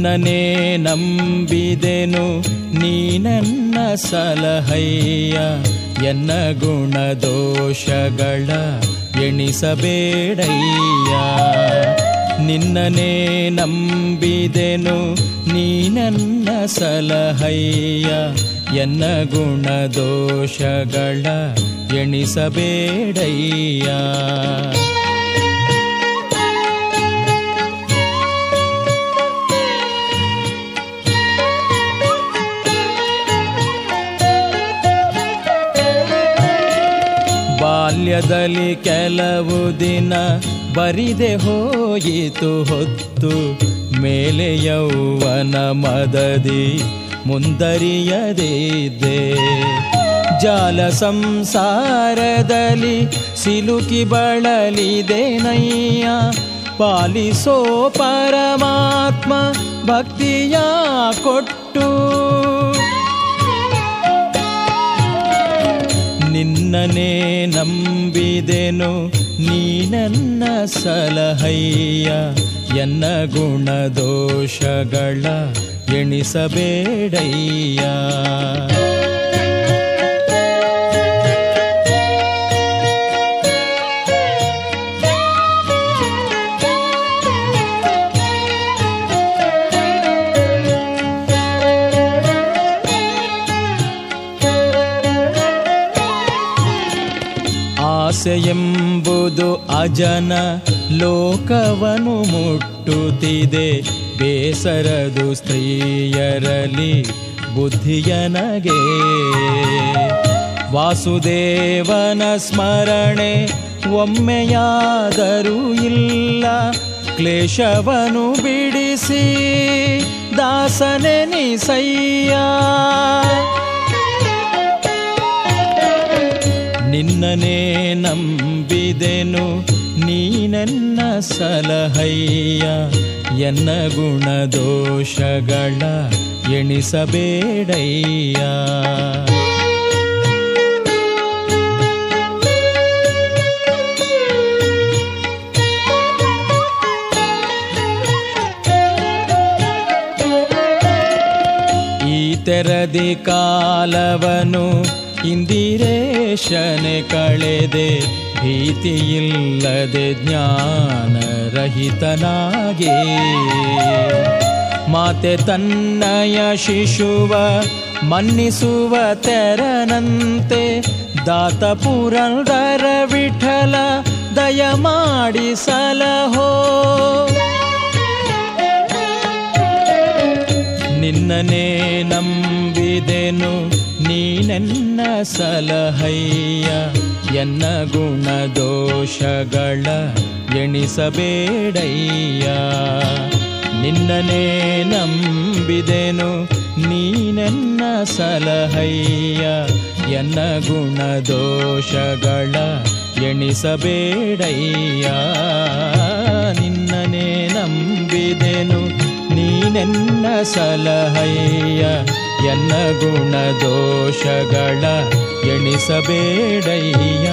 ನಿನ್ನನೇ ನಂಬಿದೆನು, ನೀ ನನ್ನ ಸಲಹಯ್ಯ ಎನ್ನ ಗುಣ ದೋಷಗಳ ಎಣಿಸಬೇಡಯ್ಯ. ನಿನ್ನನೇ ನಂಬಿದೆನು, ನೀ ನನ್ನ ಸಲಹಯ್ಯ ಎನ್ನ ಗುಣ ದೋಷಗಳ ಎಣಿಸಬೇಡಯ್ಯ. ಬಾಲ್ಯದಲ್ಲಿ ಕೆಲವು ದಿನ ಬರಿದೆ ಹೋಯಿತು ಹೊತ್ತು. ಮೇಲೆ ಯೌವನ ಮದದಿ ಮುಂದರಿಯದಿದ್ದೆ. ಜಾಲ ಸಂಸಾರದಲ್ಲಿ ಸಿಲುಕಿ ಬಳಲಿದೆನಯ್ಯ. ಪಾಲಿಸೋ ಪರಮಾತ್ಮ ಭಕ್ತಿಯ ಕೊಟ್ಟು ನಿನ್ನನೇ ನಂಬಿದೆನು ನೀ ನನ್ನ ಸಲಹಯ್ಯ ಎನ್ನ ಗುಣ ದೋಷಗಳ ಎಣಿಸಬೇಡಯ್ಯ. ಆಸೆಯೆಂಬುದು ಅಜನ ಲೋಕವನು ಮುಟ್ಟುತ್ತಿದೆ. ಬೇಸರದು ಸ್ತ್ರೀಯರಲಿ ಬುದ್ಧಿಯನಗೆ ವಾಸುದೇವನ ಸ್ಮರಣೆ ಒಮ್ಮೆಯಾದರೂ ಇಲ್ಲ. ಕ್ಲೇಶವನು ಬಿಡಿಸಿ ದಾಸನೆನಿಸಯ್ಯ. ನಿನ್ನನೇ ನಂಬಿದೆನು ನೀ ನನ್ನ ಸಲಹಯ್ಯ. ಎನ್ನ ಗುಣ ದೋಷಗಳ ಎಣಿಸಬೇಡಯ್ಯ. ಈ ತೆರದಿ ಕಾಲವನು ಇಂದಿರೇಶನೆ ಕಳೆದೆ ಭೀತಿಯಿಲ್ಲದೆ ಜ್ಞಾನರಹಿತನಾಗಿ. ಮಾತೆ ತನ್ನಯ ಶಿಶುವ ಮನ್ನಿಸುವ ತೆರನಂತೆ ದಾತ ಪುರಂದರ ವಿಠಲ ದಯ ಮಾಡಿ ಸಲಹೋ. ನಿನ್ನನೇ ನಂಬಿದೆನು ನೀ ನನ್ನ ಸಲಹಯ್ಯ, ಎನ್ನ ಗುಣ ದೋಷಗಳ ಎಣಿಸಬೇಡಯ್ಯ. ನಿನ್ನನೇ ನಂಬಿದೆನು ನೀ ನನ್ನ ಸಲಹಯ್ಯ, ಎನ್ನ ಗುಣ ದೋಷಗಳ ಎಣಿಸಬೇಡಯ್ಯ. ನಿನ್ನನೇ ನಂಬಿದೆನು ನೀನೆನ್ನ ಸಲಹಯ್ಯ ಎನ್ನ ಗುಣ ದೋಷಗಳ ಎಣಿಸಬೇಡಯ್ಯ.